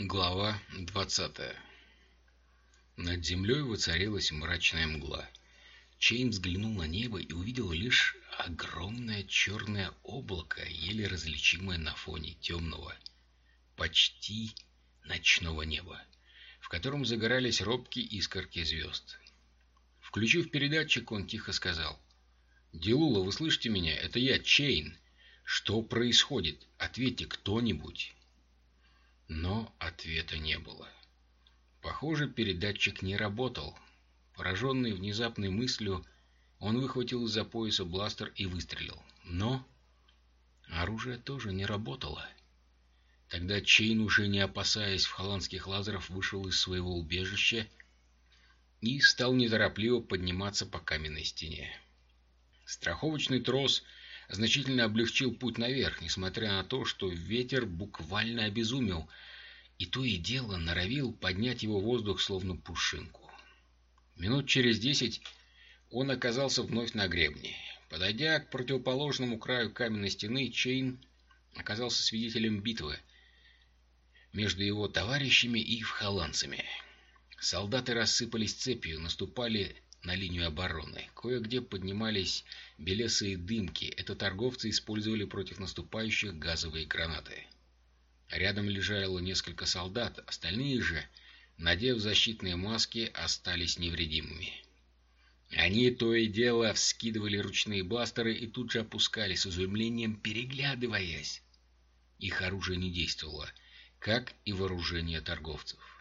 Глава 20 Над землей воцарилась мрачная мгла. Чейн взглянул на небо и увидел лишь огромное черное облако, еле различимое на фоне темного, почти ночного неба, в котором загорались робкие искорки звезд. Включив передатчик, он тихо сказал. «Дилула, вы слышите меня? Это я, Чейн. Что происходит? Ответьте кто-нибудь». Но ответа не было. Похоже, передатчик не работал. Пораженный внезапной мыслью, он выхватил из-за пояса бластер и выстрелил. Но оружие тоже не работало. Тогда Чейн, уже не опасаясь в холландских лазеров, вышел из своего убежища и стал неторопливо подниматься по каменной стене. Страховочный трос значительно облегчил путь наверх, несмотря на то, что ветер буквально обезумел, и то и дело норовил поднять его воздух, словно пушинку. Минут через десять он оказался вновь на гребне. Подойдя к противоположному краю каменной стены, Чейн оказался свидетелем битвы между его товарищами и вхоландцами. Солдаты рассыпались цепью, наступали на линию обороны. Кое-где поднимались белесые дымки. Это торговцы использовали против наступающих газовые гранаты. Рядом лежало несколько солдат, остальные же, надев защитные маски, остались невредимыми. Они то и дело вскидывали ручные бластеры и тут же опускали с изумлением, переглядываясь. Их оружие не действовало, как и вооружение торговцев.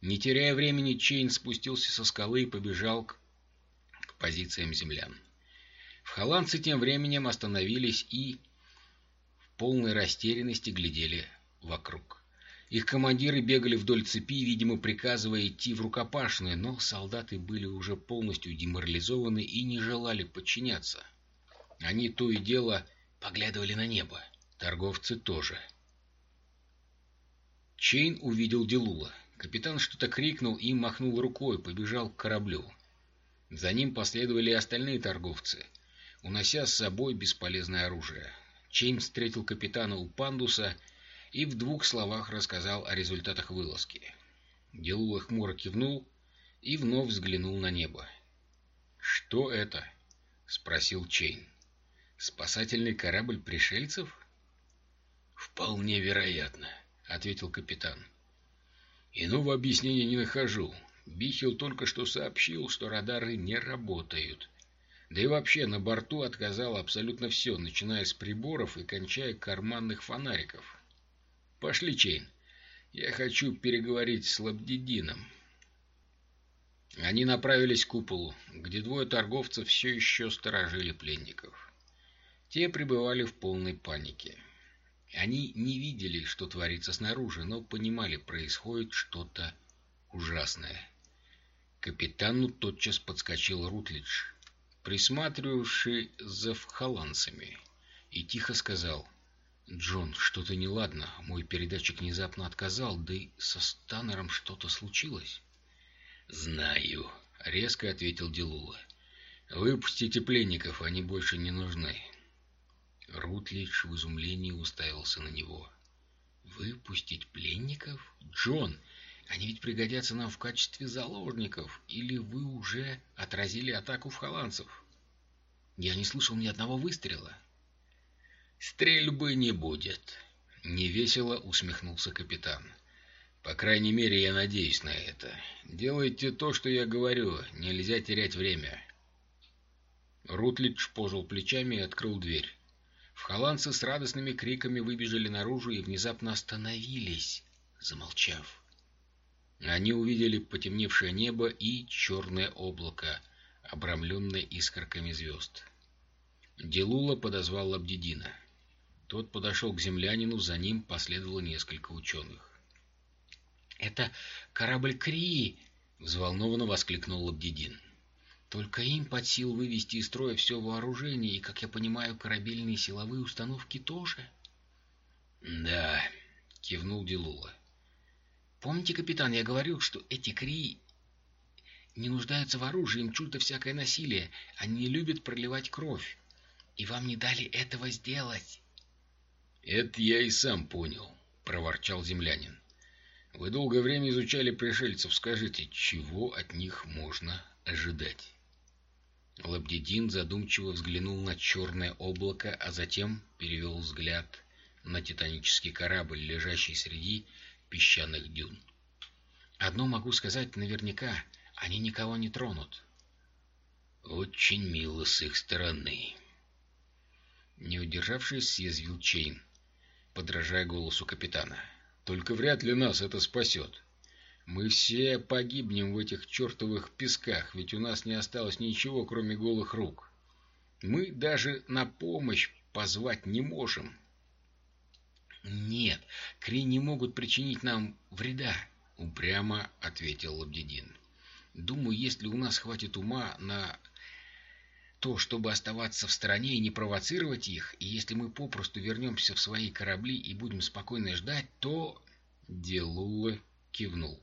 Не теряя времени, Чейн спустился со скалы и побежал к, к позициям землян. В холландцы тем временем остановились и в полной растерянности глядели вокруг. Их командиры бегали вдоль цепи, видимо, приказывая идти в рукопашные, но солдаты были уже полностью деморализованы и не желали подчиняться. Они то и дело поглядывали на небо. Торговцы тоже. Чейн увидел Делула. Капитан что-то крикнул и махнул рукой, побежал к кораблю. За ним последовали остальные торговцы, унося с собой бесполезное оружие. Чейн встретил капитана у пандуса и в двух словах рассказал о результатах вылазки. Делула хмуро кивнул и вновь взглянул на небо. «Что это?» — спросил Чейн. «Спасательный корабль пришельцев?» «Вполне вероятно», — ответил капитан. Иного объяснения не нахожу. Бихил только что сообщил, что радары не работают. Да и вообще на борту отказало абсолютно все, начиная с приборов и кончая карманных фонариков. Пошли, Чейн. Я хочу переговорить с Лабдидином. Они направились к куполу, где двое торговцев все еще сторожили пленников. Те пребывали в полной панике. Они не видели, что творится снаружи, но понимали, происходит что-то ужасное. Капитану тотчас подскочил Рутлидж, присматривавший за вхоландцами, и тихо сказал, «Джон, что-то неладно, мой передатчик внезапно отказал, да и со Станнером что-то случилось». «Знаю», — резко ответил Делула. «Выпустите пленников, они больше не нужны». Рутлидж в изумлении уставился на него. «Выпустить пленников? Джон, они ведь пригодятся нам в качестве заложников. Или вы уже отразили атаку в холландцев? Я не слышал ни одного выстрела». «Стрельбы не будет», — невесело усмехнулся капитан. «По крайней мере, я надеюсь на это. Делайте то, что я говорю. Нельзя терять время». Рутлидж пожал плечами и открыл дверь. Вхоландцы с радостными криками выбежали наружу и внезапно остановились, замолчав. Они увидели потемневшее небо и черное облако, обрамленное искорками звезд. Делула подозвал Лабдидина. Тот подошел к землянину, за ним последовало несколько ученых. «Это корабль Крии!» — взволнованно воскликнул Лабдидин. Только им под силу вывести из строя все вооружение, и, как я понимаю, корабельные силовые установки тоже. — Да, — кивнул Делула. — Помните, капитан, я говорил, что эти кри не нуждаются в оружии, им чуждо всякое насилие, они не любят проливать кровь. И вам не дали этого сделать. — Это я и сам понял, — проворчал землянин. Вы долгое время изучали пришельцев. Скажите, чего от них можно ожидать?» Лабдедин задумчиво взглянул на черное облако, а затем перевел взгляд на титанический корабль, лежащий среди песчаных дюн. «Одно могу сказать наверняка, они никого не тронут». «Очень мило с их стороны». Не удержавшись, съязвил Чейн, подражая голосу капитана. «Только вряд ли нас это спасет». Мы все погибнем в этих чертовых песках, ведь у нас не осталось ничего, кроме голых рук. Мы даже на помощь позвать не можем. Нет, Кри не могут причинить нам вреда, упрямо ответил Лабдибдин. Думаю, если у нас хватит ума на то, чтобы оставаться в стороне и не провоцировать их, и если мы попросту вернемся в свои корабли и будем спокойно ждать, то... Делулы кивнул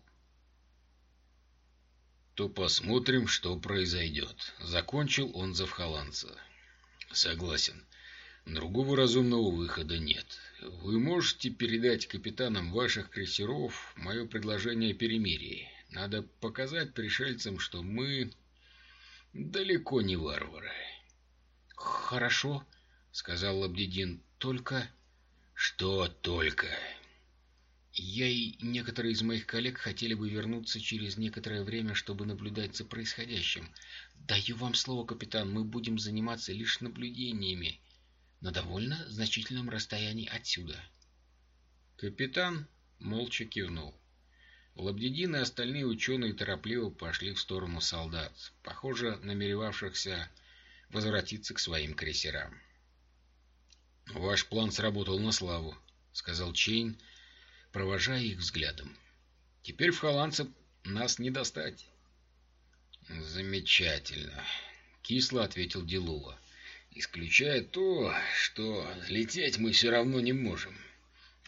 то посмотрим, что произойдет. Закончил он за вхоланца. Согласен. Другого разумного выхода нет. Вы можете передать капитанам ваших крейсеров мое предложение о перемирии. Надо показать пришельцам, что мы далеко не варвары. Хорошо, сказал Лабдедин. Только... Что только? Я и некоторые из моих коллег хотели бы вернуться через некоторое время, чтобы наблюдать за происходящим. Даю вам слово, капитан, мы будем заниматься лишь наблюдениями на довольно значительном расстоянии отсюда. Капитан молча кивнул. Лабдибдин и остальные ученые торопливо пошли в сторону солдат, похоже, намеревавшихся возвратиться к своим крейсерам. «Ваш план сработал на славу», — сказал Чейн, — провожая их взглядом. «Теперь вхолландцам нас не достать». «Замечательно», — кисло ответил Дилулло. «Исключая то, что лететь мы все равно не можем.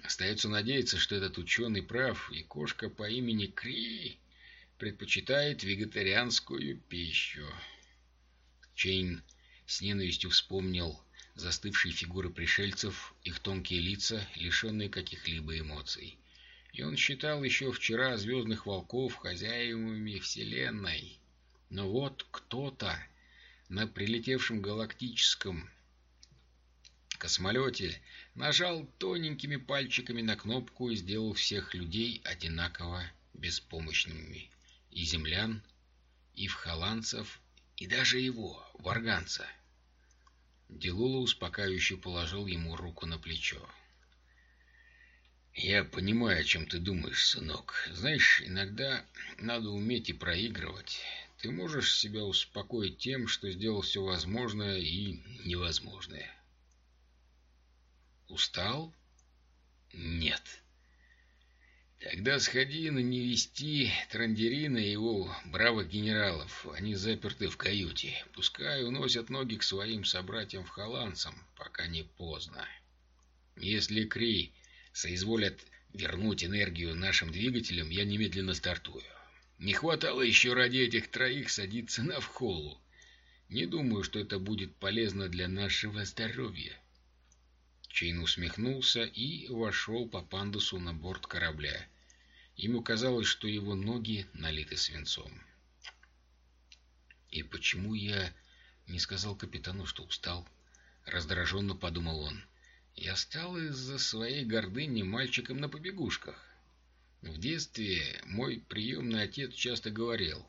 Остается надеяться, что этот ученый прав, и кошка по имени Кри предпочитает вегетарианскую пищу». Чейн с ненавистью вспомнил застывшие фигуры пришельцев, их тонкие лица, лишенные каких-либо эмоций. И он считал еще вчера звездных волков хозяевами Вселенной. Но вот кто-то на прилетевшем галактическом космолете нажал тоненькими пальчиками на кнопку и сделал всех людей одинаково беспомощными. И землян, и вхоландцев, и даже его, варганца. Делула успокаивающе положил ему руку на плечо. «Я понимаю, о чем ты думаешь, сынок. Знаешь, иногда надо уметь и проигрывать. Ты можешь себя успокоить тем, что сделал все возможное и невозможное». «Устал?» «Нет». Тогда сходи на невести Трандерина и его бравых генералов. Они заперты в каюте. Пускай уносят ноги к своим собратьям-холландцам, пока не поздно. Если Кри соизволят вернуть энергию нашим двигателям, я немедленно стартую. Не хватало еще ради этих троих садиться на вхолу. Не думаю, что это будет полезно для нашего здоровья. Чейн усмехнулся и вошел по пандусу на борт корабля. Ему казалось, что его ноги налиты свинцом. «И почему я не сказал капитану, что устал?» Раздраженно подумал он. «Я стал из-за своей гордыни мальчиком на побегушках. В детстве мой приемный отец часто говорил,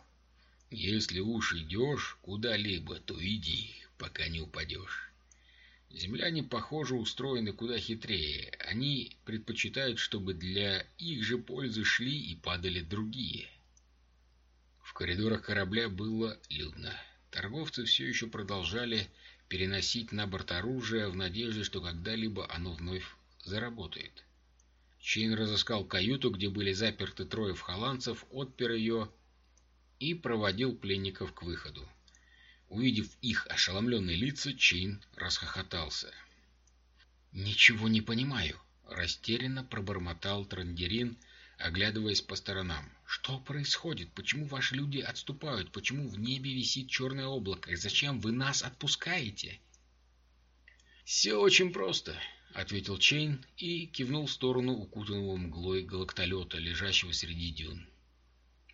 «Если уж идешь куда-либо, то иди, пока не упадешь». Земляне, похоже, устроены куда хитрее. Они предпочитают, чтобы для их же пользы шли и падали другие. В коридорах корабля было людно. Торговцы все еще продолжали переносить на борт оружие в надежде, что когда-либо оно вновь заработает. Чейн разыскал каюту, где были заперты трое вхоландцев, отпер ее и проводил пленников к выходу. Увидев их ошеломленные лица, Чейн расхохотался. «Ничего не понимаю», — растерянно пробормотал Трандерин, оглядываясь по сторонам. «Что происходит? Почему ваши люди отступают? Почему в небе висит черное облако? И зачем вы нас отпускаете?» «Все очень просто», — ответил Чейн и кивнул в сторону укутанного мглой галактолета, лежащего среди дюн.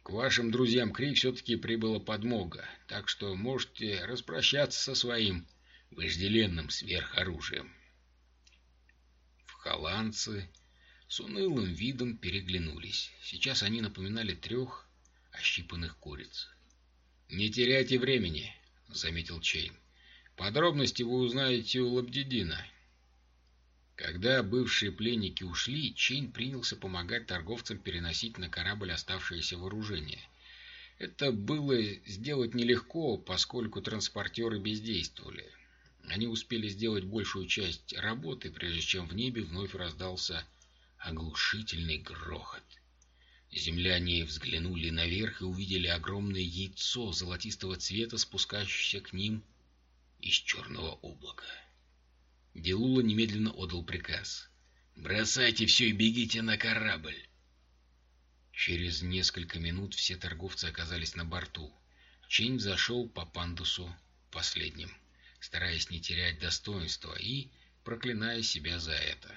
«К вашим друзьям Кри все-таки прибыла подмога, так что можете распрощаться со своим вожделенным сверхоружием». Вхолландцы с унылым видом переглянулись. Сейчас они напоминали трех ощипанных куриц. «Не теряйте времени», — заметил Чейн. «Подробности вы узнаете у Лабдибдина». Когда бывшие пленники ушли, Чейн принялся помогать торговцам переносить на корабль оставшееся вооружение. Это было сделать нелегко, поскольку транспортеры бездействовали. Они успели сделать большую часть работы, прежде чем в небе вновь раздался оглушительный грохот. Земляне взглянули наверх и увидели огромное яйцо золотистого цвета, спускающееся к ним из черного облака. Делула немедленно отдал приказ. «Бросайте все и бегите на корабль!» Через несколько минут все торговцы оказались на борту. Чейн зашел по пандусу последним, стараясь не терять достоинства и проклиная себя за это.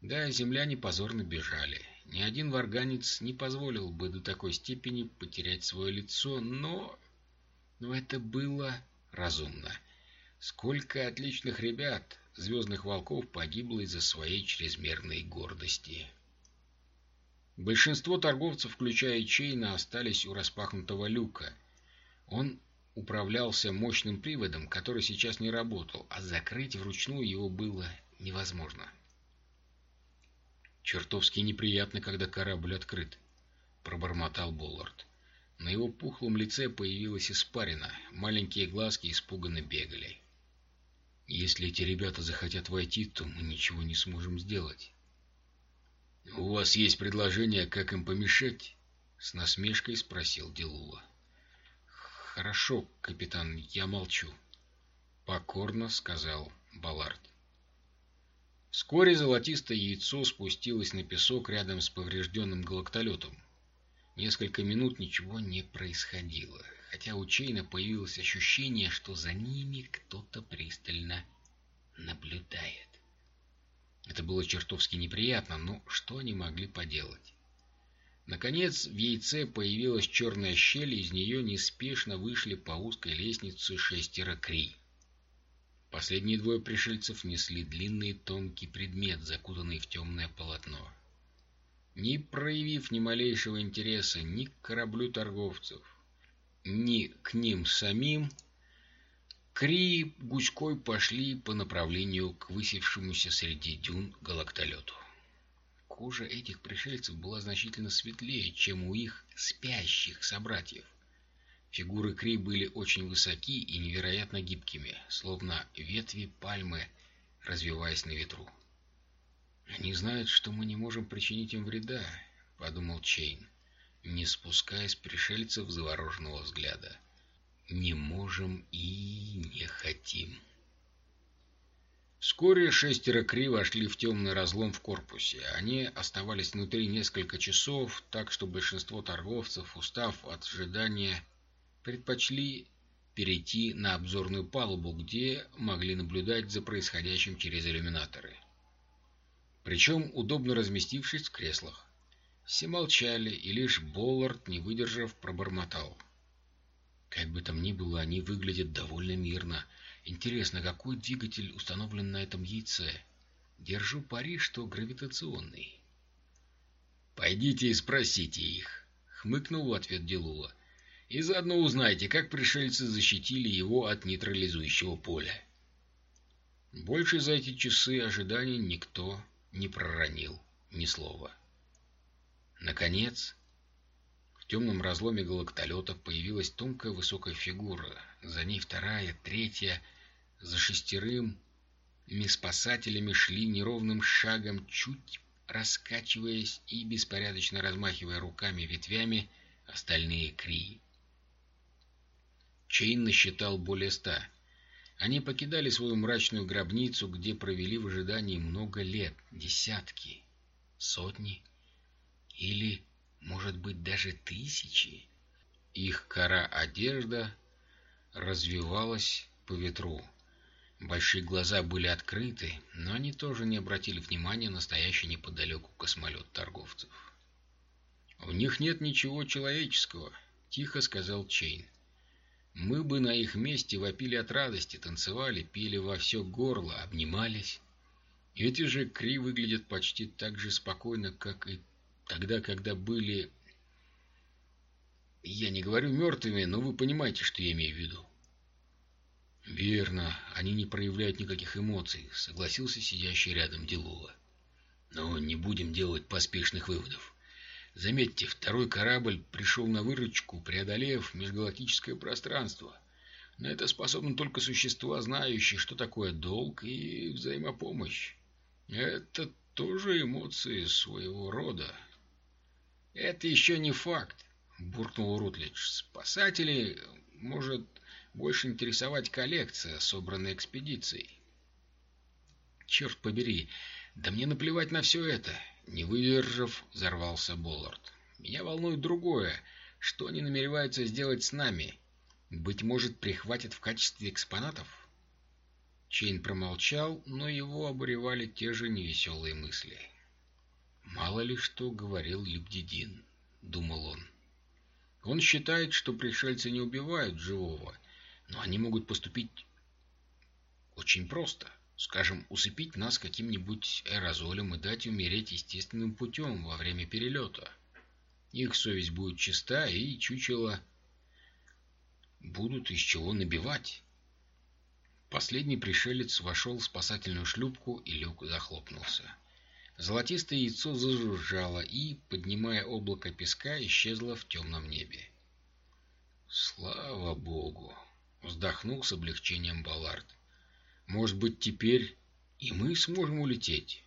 Да, земляне позорно бежали. Ни один варганец не позволил бы до такой степени потерять свое лицо, но... Но это было разумно. Сколько отличных ребят, звездных волков, погибло из-за своей чрезмерной гордости. Большинство торговцев, включая Чейна, остались у распахнутого люка. Он управлялся мощным приводом, который сейчас не работал, а закрыть вручную его было невозможно. «Чертовски неприятно, когда корабль открыт», — пробормотал Боллард. На его пухлом лице появилась испарина, маленькие глазки испуганно бегали. Если эти ребята захотят войти, то мы ничего не сможем сделать. — У вас есть предложение, как им помешать? — с насмешкой спросил Делула. — Хорошо, капитан, я молчу. — покорно сказал Баллард. Вскоре золотистое яйцо спустилось на песок рядом с поврежденным галактолетом. Несколько минут ничего не происходило хотя у Чейна появилось ощущение, что за ними кто-то пристально наблюдает. Это было чертовски неприятно, но что они могли поделать? Наконец в яйце появилась черная щель, и из нее неспешно вышли по узкой лестнице шестеро Кри. Последние двое пришельцев несли длинный тонкий предмет, закутанный в темное полотно. Не проявив ни малейшего интереса ни к кораблю торговцев, ни к ним самим, Кри гуськой пошли по направлению к высевшемуся среди дюн галактолету. Кожа этих пришельцев была значительно светлее, чем у их спящих собратьев. Фигуры Кри были очень высоки и невероятно гибкими, словно ветви пальмы, развиваясь на ветру. «Они знают, что мы не можем причинить им вреда», — подумал Чейн не спуская с пришельцев завороженного взгляда. «Не можем и не хотим». Вскоре шестеро Кри вошли в темный разлом в корпусе. Они оставались внутри несколько часов, так что большинство торговцев, устав от ожидания, предпочли перейти на обзорную палубу, где могли наблюдать за происходящим через иллюминаторы. Причем удобно разместившись в креслах. Все молчали, и лишь Боллард, не выдержав, пробормотал. Как бы там ни было, они выглядят довольно мирно. Интересно, какой двигатель установлен на этом яйце? Держу пари, что гравитационный. «Пойдите и спросите их», — хмыкнул в ответ Делула. «И заодно узнайте, как пришельцы защитили его от нейтрализующего поля». Больше за эти часы ожидания никто не проронил ни слова. Наконец, в темном разломе галактолета появилась тонкая высокая фигура, за ней вторая, третья, за шестерым спасателями шли неровным шагом, чуть раскачиваясь и беспорядочно размахивая руками ветвями. Остальные крии. Чейн насчитал более ста. Они покидали свою мрачную гробницу, где провели в ожидании много лет, десятки, сотни или, может быть, даже тысячи. Их кора одежда развивалась по ветру. Большие глаза были открыты, но они тоже не обратили внимания на стоящий неподалеку космолет торговцев. «В них нет ничего человеческого», — тихо сказал Чейн. «Мы бы на их месте вопили от радости, танцевали, пили во все горло, обнимались. Эти же Кри выглядят почти так же спокойно, как и тогда, когда были... Я не говорю мертвыми, но вы понимаете, что я имею в виду. «Верно, они не проявляют никаких эмоций», — согласился сидящий рядом Делула. «Но не будем делать поспешных выводов. Заметьте, второй корабль пришел на выручку, преодолев межгалактическое пространство. На это способны только существа, знающие, что такое долг и взаимопомощь. Это тоже эмоции своего рода». «Это еще не факт», — буркнул Рутлидж. «Спасатели, может, больше интересовать коллекция, собранная экспедицией. Черт побери, да мне наплевать на все это. Не выдержав, взорвался Боллард. Меня волнует другое. Что они намереваются сделать с нами? Быть может, прихватят в качестве экспонатов? Чейн промолчал, но его обуревали те же невеселые мысли. «Мало ли что говорил Любдидин», — думал он. «Он считает, что пришельцы не убивают живого, но они могут поступить очень просто. Скажем, усыпить нас каким-нибудь аэрозолем и дать умереть естественным путем во время перелета. Их совесть будет чиста, и чучело будут из чего набивать. Последний пришелец вошел в спасательную шлюпку, и люк захлопнулся. Золотистое яйцо зажужжало и, поднимая облако песка, исчезло в темном небе. «Слава Богу!» Вздохнул с облегчением Баллард. «Может быть, теперь и мы сможем улететь?»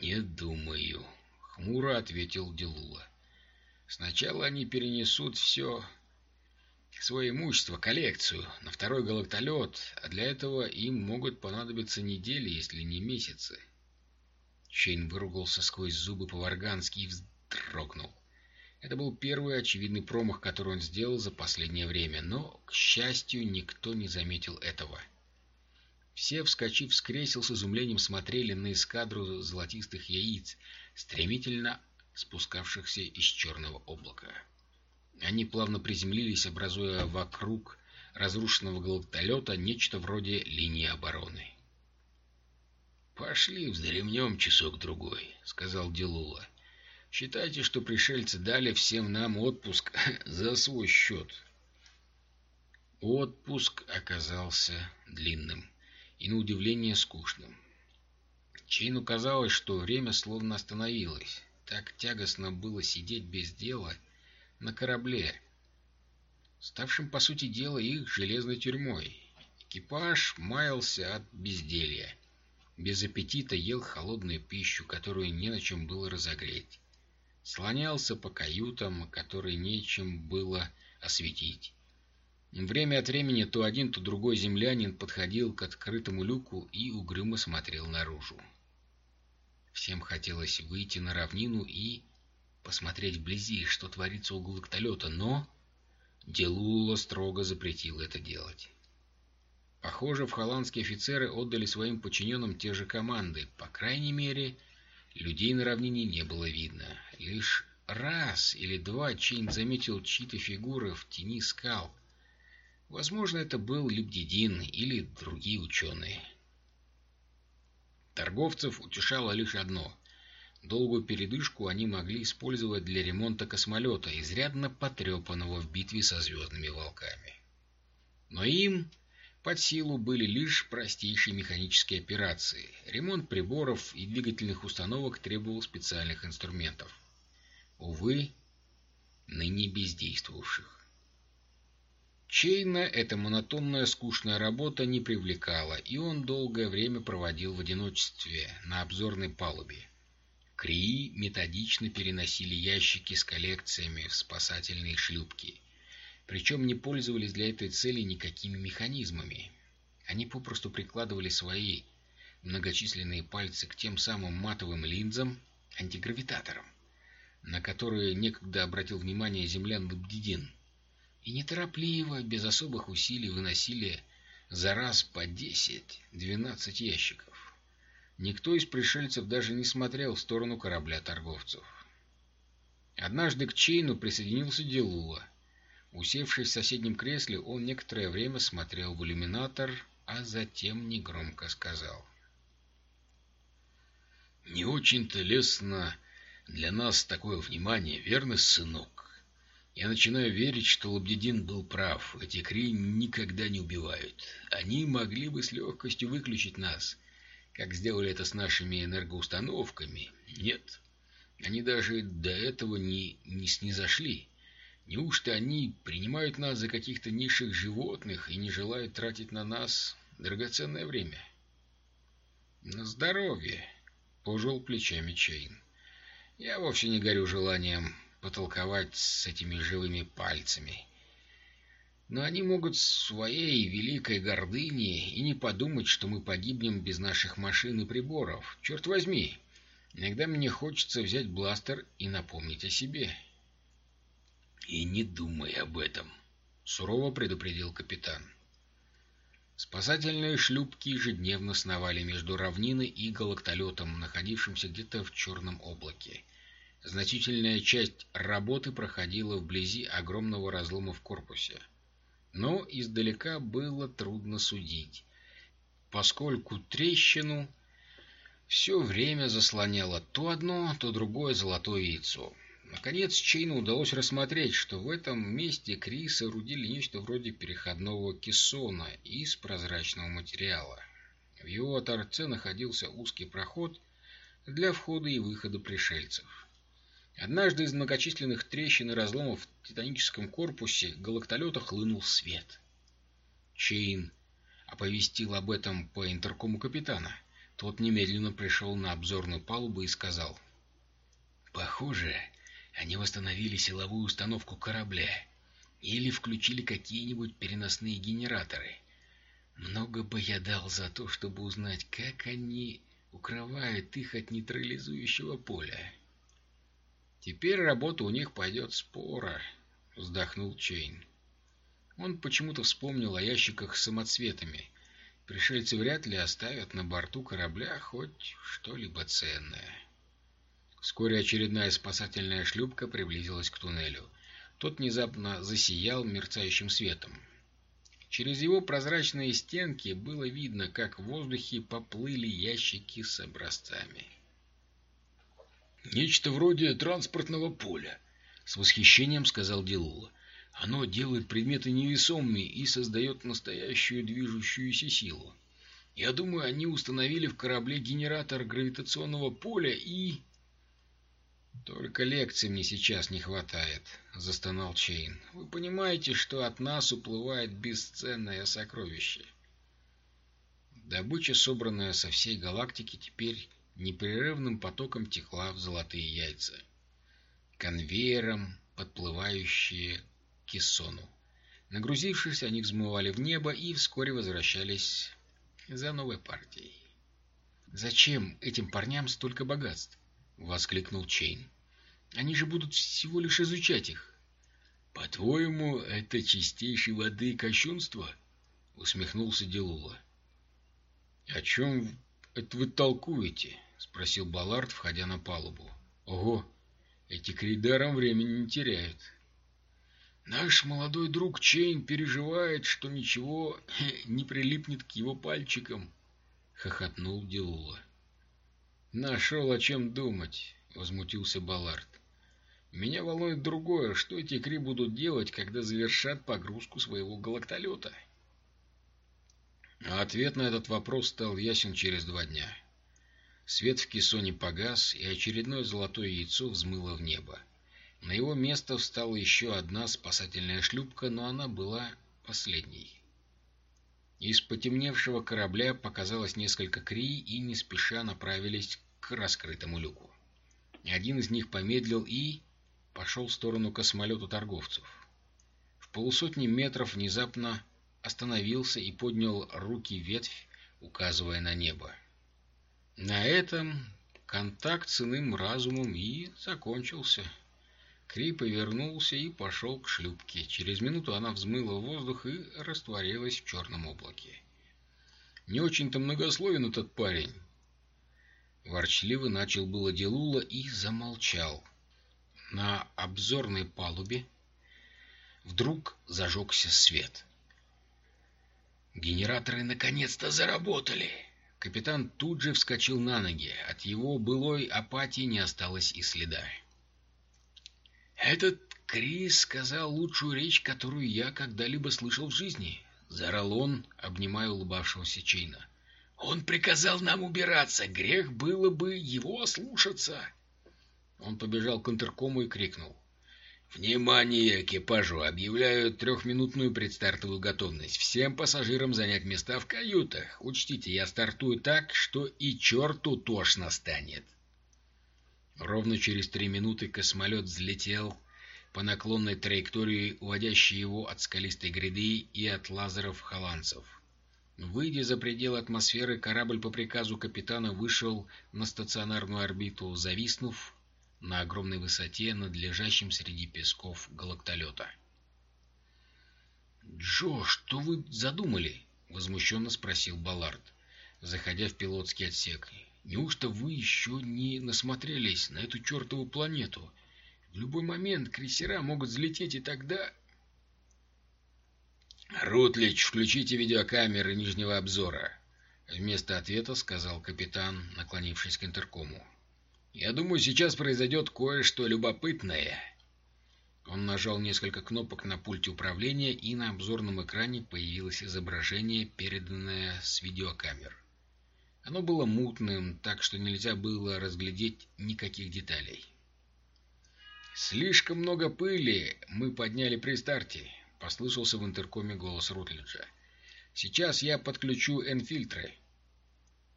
«Не думаю», — хмуро ответил Делула. «Сначала они перенесут все свое имущество, коллекцию, на второй галактолет, а для этого им могут понадобиться недели, если не месяцы». Чейн выругался сквозь зубы по-варгански и вздрогнул. Это был первый очевидный промах, который он сделал за последнее время, но, к счастью, никто не заметил этого. Все, вскочив с кресел, с изумлением смотрели на эскадру золотистых яиц, стремительно спускавшихся из черного облака. Они плавно приземлились, образуя вокруг разрушенного галактолета нечто вроде линии обороны. «Пошли вздремнем часок-другой», — сказал Делула. Считайте, что пришельцы дали всем нам отпуск за свой счет. Отпуск оказался длинным и, на удивление, скучным. Чейну казалось, что время словно остановилось. Так тягостно было сидеть без дела на корабле, ставшим, по сути дела, их железной тюрьмой. Экипаж маялся от безделья. Без аппетита ел холодную пищу, которую не на чем было разогреть слонялся по каютам, которые нечем было осветить. Время от времени то один, то другой землянин подходил к открытому люку и угрюмо смотрел наружу. Всем хотелось выйти на равнину и посмотреть вблизи, что творится у галактолета, но Делула строго запретил это делать. Похоже, в холландские офицеры отдали своим подчиненным те же команды, по крайней мере, Людей на равнине не было видно. Лишь раз или два Чейн заметил чьи-то фигуры в тени скал. Возможно, это был Любдидин или другие ученые. Торговцев утешало лишь одно. Долгую передышку они могли использовать для ремонта космолета, изрядно потрепанного в битве со звездными волками. Но им под силу были лишь простейшие механические операции. Ремонт приборов и двигательных установок требовал специальных инструментов. Увы, ныне бездействовавших. Чейна эта монотонная скучная работа не привлекала, и он долгое время проводил в одиночестве на обзорной палубе. Крии методично переносили ящики с коллекциями в спасательные шлюпки – причем не пользовались для этой цели никакими механизмами. Они попросту прикладывали свои многочисленные пальцы к тем самым матовым линзам, антигравитаторам, на которые некогда обратил внимание землян Лабдидин, и неторопливо, без особых усилий выносили за раз по десять-двенадцать ящиков. Никто из пришельцев даже не смотрел в сторону корабля торговцев. Однажды к Чейну присоединился Делула. Усевшись в соседнем кресле, он некоторое время смотрел в иллюминатор, а затем негромко сказал. «Не очень-то лестно для нас такое внимание, верно, сынок? Я начинаю верить, что Лабдедин был прав. Эти кри никогда не убивают. Они могли бы с легкостью выключить нас, как сделали это с нашими энергоустановками. Нет, они даже до этого не, не снизошли. Неужто они принимают нас за каких-то низших животных и не желают тратить на нас драгоценное время? На здоровье, пожал плечами Чейн. Я вовсе не горю желанием потолковать с этими живыми пальцами. Но они могут своей великой гордыни и не подумать, что мы погибнем без наших машин и приборов. Черт возьми, иногда мне хочется взять бластер и напомнить о себе. «И не думай об этом», — сурово предупредил капитан. Спасательные шлюпки ежедневно сновали между равниной и галактолетом, находившимся где-то в черном облаке. Значительная часть работы проходила вблизи огромного разлома в корпусе. Но издалека было трудно судить, поскольку трещину все время заслоняло то одно, то другое золотое яйцо. Наконец Чейну удалось рассмотреть, что в этом месте Кри соорудили нечто вроде переходного кессона из прозрачного материала. В его торце находился узкий проход для входа и выхода пришельцев. Однажды из многочисленных трещин и разломов в титаническом корпусе галактолета хлынул свет. Чейн оповестил об этом по интеркому капитана. Тот немедленно пришел на обзорную палубу и сказал. «Похоже, они восстановили силовую установку корабля или включили какие-нибудь переносные генераторы. Много бы я дал за то, чтобы узнать, как они укрывают их от нейтрализующего поля. Теперь работа у них пойдет спора, вздохнул Чейн. Он почему-то вспомнил о ящиках с самоцветами. Пришельцы вряд ли оставят на борту корабля хоть что-либо ценное. Вскоре очередная спасательная шлюпка приблизилась к туннелю. Тот внезапно засиял мерцающим светом. Через его прозрачные стенки было видно, как в воздухе поплыли ящики с образцами. «Нечто вроде транспортного поля», — с восхищением сказал Делула. «Оно делает предметы невесомыми и создает настоящую движущуюся силу. Я думаю, они установили в корабле генератор гравитационного поля и...» «Только лекций мне сейчас не хватает», — застонал Чейн. «Вы понимаете, что от нас уплывает бесценное сокровище?» Добыча, собранная со всей галактики, теперь непрерывным потоком текла в золотые яйца. Конвейером, подплывающие к кессону. Нагрузившись, они взмывали в небо и вскоре возвращались за новой партией. «Зачем этим парням столько богатств?» — воскликнул Чейн. «Они же будут всего лишь изучать их». «По-твоему, это чистейшей воды кощунство?» — усмехнулся Дилулло. «О чем это вы толкуете?» — спросил Баллард, входя на палубу. «Ого, эти Кри даром времени не теряют». «Наш молодой друг Чейн переживает, что ничего не прилипнет к его пальчикам», — хохотнул Делула. «Нашел о чем думать», — возмутился Баллард. «Меня волнует другое, что эти Кри будут делать, когда завершат погрузку своего галактолета?» А ответ на этот вопрос стал ясен через два дня. Свет в кессоне погас, и очередное золотое яйцо взмыло в небо. На его место встала еще одна спасательная шлюпка, но она была последней. Из потемневшего корабля показалось несколько Кри и не спеша направились к раскрытому люку. Один из них помедлил и пошел в сторону космолета торговцев. В полусотни метров внезапно остановился и поднял руки ветвь, указывая на небо. На этом контакт с иным разумом и закончился. Кри повернулся и пошел к шлюпке. Через минуту она взмыла в воздух и растворилась в черном облаке. «Не очень-то многословен этот парень». Ворчливо начал было Делула и замолчал. На обзорной палубе вдруг зажегся свет. Генераторы наконец-то заработали. Капитан тут же вскочил на ноги. От его былой апатии не осталось и следа. «Этот Крис сказал лучшую речь, которую я когда-либо слышал в жизни», — заорал он, обнимая улыбавшегося Чейна. «Он приказал нам убираться. Грех было бы его ослушаться». Он побежал к интеркому и крикнул. «Внимание, экипажу! Объявляю трехминутную предстартовую готовность. Всем пассажирам занять места в каютах. Учтите, я стартую так, что и черту тошно станет». Ровно через три минуты космолет взлетел по наклонной траектории, уводящей его от скалистой гряды и от лазеров холландцев. Выйдя за пределы атмосферы, корабль по приказу капитана вышел на стационарную орбиту, зависнув на огромной высоте над лежащим среди песков галактолета. «Джо, что вы задумали?» — возмущенно спросил Баллард, заходя в пилотский отсек. «Неужто вы еще не насмотрелись на эту чертову планету? В любой момент крейсера могут взлететь, и тогда...» «Рутлич, включите видеокамеры нижнего обзора», — вместо ответа сказал капитан, наклонившись к интеркому. Я думаю, сейчас произойдет кое-что любопытное. Он нажал несколько кнопок на пульте управления, и на обзорном экране появилось изображение, переданное с видеокамер. Оно было мутным, так что нельзя было разглядеть никаких деталей. «Слишком много пыли мы подняли при старте», — послышался в интеркоме голос Рутлиджа. «Сейчас я подключу энфильтры».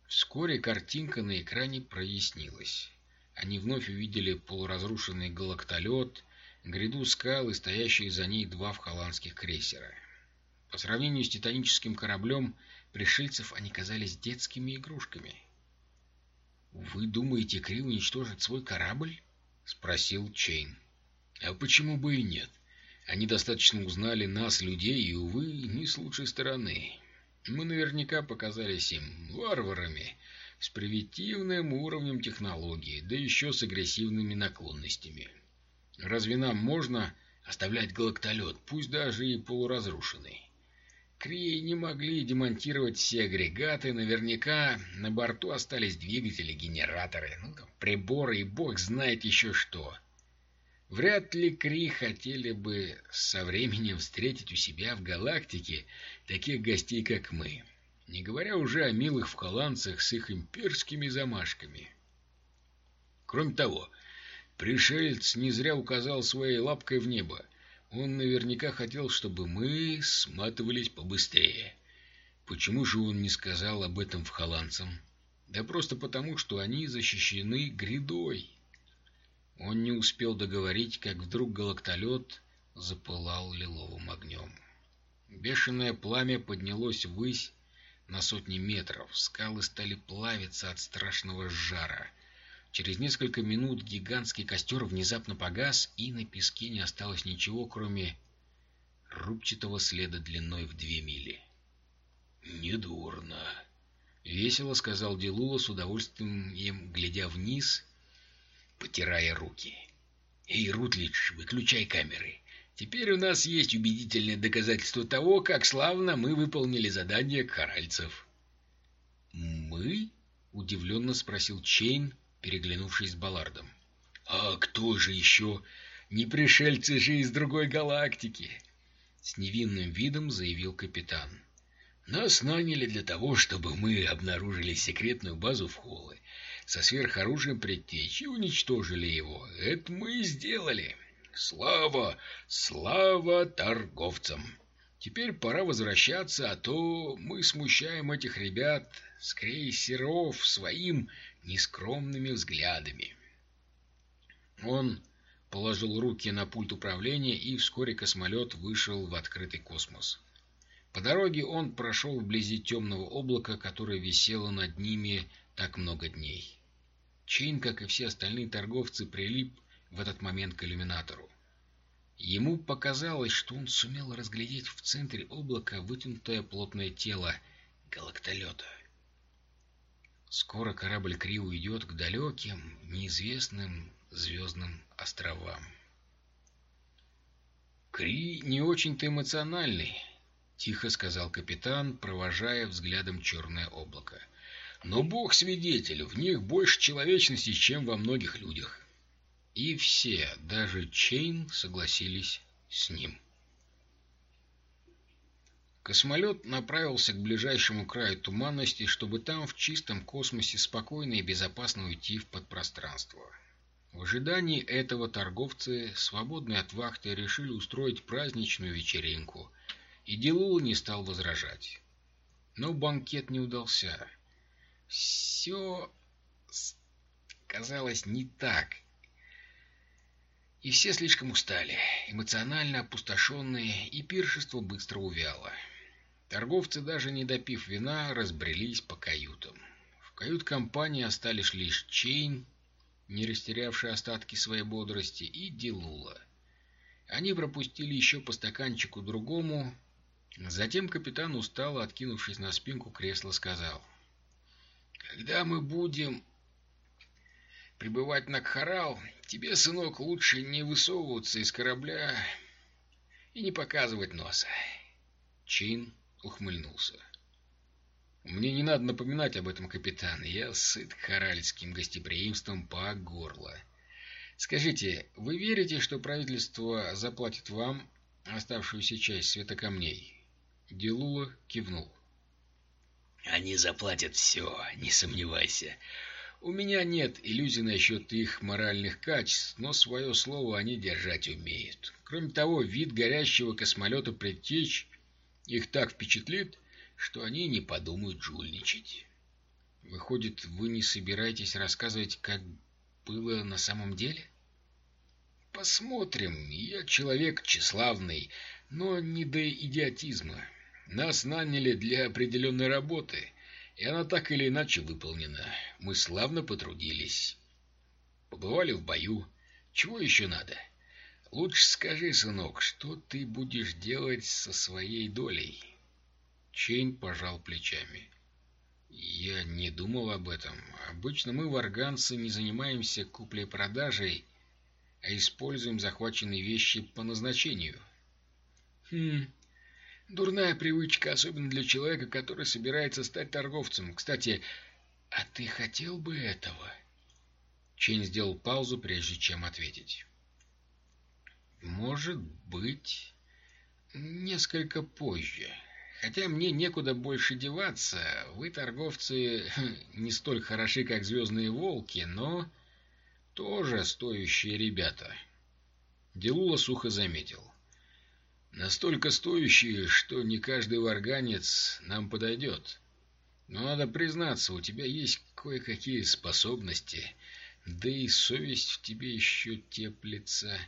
Вскоре картинка на экране прояснилась они вновь увидели полуразрушенный галактолет, гряду скал и стоящие за ней два вхоландских крейсера. По сравнению с титаническим кораблем, пришельцев они казались детскими игрушками. «Вы думаете, Кри уничтожит свой корабль?» — спросил Чейн. «А почему бы и нет? Они достаточно узнали нас, людей, и, увы, не с лучшей стороны. Мы наверняка показались им варварами, с примитивным уровнем технологии, да еще с агрессивными наклонностями. Разве нам можно оставлять галактолет, пусть даже и полуразрушенный? Крии не могли демонтировать все агрегаты, наверняка на борту остались двигатели, генераторы, ну, приборы и бог знает еще что. Вряд ли Кри хотели бы со временем встретить у себя в галактике таких гостей, как мы не говоря уже о милых вколанцах с их имперскими замашками. Кроме того, пришелец не зря указал своей лапкой в небо. Он наверняка хотел, чтобы мы сматывались побыстрее. Почему же он не сказал об этом вхоландцам? Да просто потому, что они защищены грядой. Он не успел договорить, как вдруг галактолет запылал лиловым огнем. Бешеное пламя поднялось ввысь, на сотни метров. Скалы стали плавиться от страшного жара. Через несколько минут гигантский костер внезапно погас, и на песке не осталось ничего, кроме рубчатого следа длиной в две мили. «Недурно», — весело сказал Делула с удовольствием, глядя вниз, потирая руки. «Эй, Рутлидж, выключай камеры. Теперь у нас есть убедительное доказательство того, как славно мы выполнили задание каральцев. «Мы?» — удивленно спросил Чейн, переглянувшись с Баллардом. «А кто же еще? Не пришельцы же из другой галактики!» С невинным видом заявил капитан. «Нас наняли для того, чтобы мы обнаружили секретную базу в Холле со сверхоружием предтечи и уничтожили его. Это мы и сделали. Слава, слава торговцам! Теперь пора возвращаться, а то мы смущаем этих ребят с крейсеров своим нескромными взглядами. Он положил руки на пульт управления, и вскоре космолет вышел в открытый космос. По дороге он прошел вблизи темного облака, которое висело над ними так много дней. Чин, как и все остальные торговцы, прилип в этот момент к иллюминатору. Ему показалось, что он сумел разглядеть в центре облака вытянутое плотное тело галактолета. Скоро корабль Кри уйдет к далеким, неизвестным звездным островам. «Кри не очень-то эмоциональный», — тихо сказал капитан, провожая взглядом черное облако. «Но бог свидетель, в них больше человечности, чем во многих людях». И все, даже Чейн, согласились с ним. Космолет направился к ближайшему краю туманности, чтобы там в чистом космосе спокойно и безопасно уйти в подпространство. В ожидании этого торговцы, свободные от вахты, решили устроить праздничную вечеринку, и Делула не стал возражать. Но банкет не удался. Все казалось не так, и все слишком устали, эмоционально опустошенные, и пиршество быстро увяло. Торговцы, даже не допив вина, разбрелись по каютам. В кают-компании остались лишь Чейн, не растерявший остатки своей бодрости, и Дилула. Они пропустили еще по стаканчику другому. Затем капитан устало, откинувшись на спинку кресла, сказал. «Когда мы будем прибывать на Кхарал, тебе, сынок, лучше не высовываться из корабля и не показывать носа. Чин ухмыльнулся. Мне не надо напоминать об этом, капитан. Я сыт харальским гостеприимством по горло. Скажите, вы верите, что правительство заплатит вам оставшуюся часть светокамней? Делула кивнул. Они заплатят все, не сомневайся. У меня нет иллюзий насчет их моральных качеств, но свое слово они держать умеют. Кроме того, вид горящего космолета предтеч их так впечатлит, что они не подумают жульничать. Выходит, вы не собираетесь рассказывать, как было на самом деле? Посмотрим. Я человек тщеславный, но не до идиотизма. Нас наняли для определенной работы — и она так или иначе выполнена. Мы славно потрудились. Побывали в бою. Чего еще надо? Лучше скажи, сынок, что ты будешь делать со своей долей?» Чейн пожал плечами. «Я не думал об этом. Обычно мы, варганцы, не занимаемся куплей-продажей, а используем захваченные вещи по назначению». «Хм, Дурная привычка, особенно для человека, который собирается стать торговцем. Кстати, а ты хотел бы этого? Чейн сделал паузу, прежде чем ответить. Может быть, несколько позже. Хотя мне некуда больше деваться. Вы, торговцы, не столь хороши, как звездные волки, но тоже стоящие ребята. Делула сухо заметил. Настолько стоящие, что не каждый варганец нам подойдет. Но надо признаться, у тебя есть кое-какие способности, да и совесть в тебе еще теплится.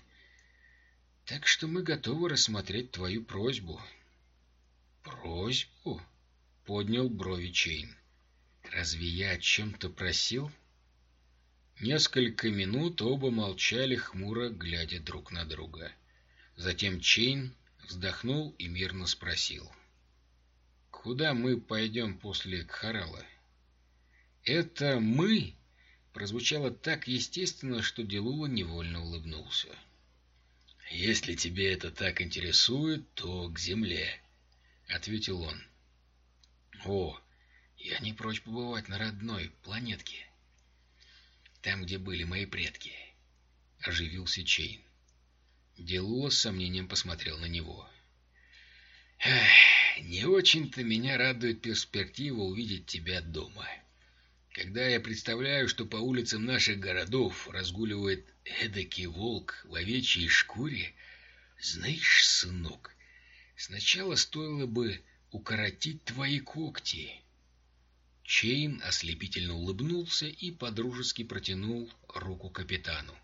Так что мы готовы рассмотреть твою просьбу. Просьбу? Поднял брови Чейн. Разве я о чем-то просил? Несколько минут оба молчали, хмуро глядя друг на друга. Затем Чейн вздохнул и мирно спросил. «Куда мы пойдем после Кхарала?» «Это мы?» прозвучало так естественно, что Дилулло невольно улыбнулся. «Если тебе это так интересует, то к земле», — ответил он. «О, я не прочь побывать на родной планетке, там, где были мои предки», — оживился Чейн. Делула с сомнением посмотрел на него. «Не очень-то меня радует перспектива увидеть тебя дома. Когда я представляю, что по улицам наших городов разгуливает эдакий волк в овечьей шкуре, знаешь, сынок, сначала стоило бы укоротить твои когти». Чейн ослепительно улыбнулся и подружески протянул руку капитану.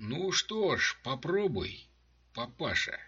«Ну что ж, попробуй, папаша».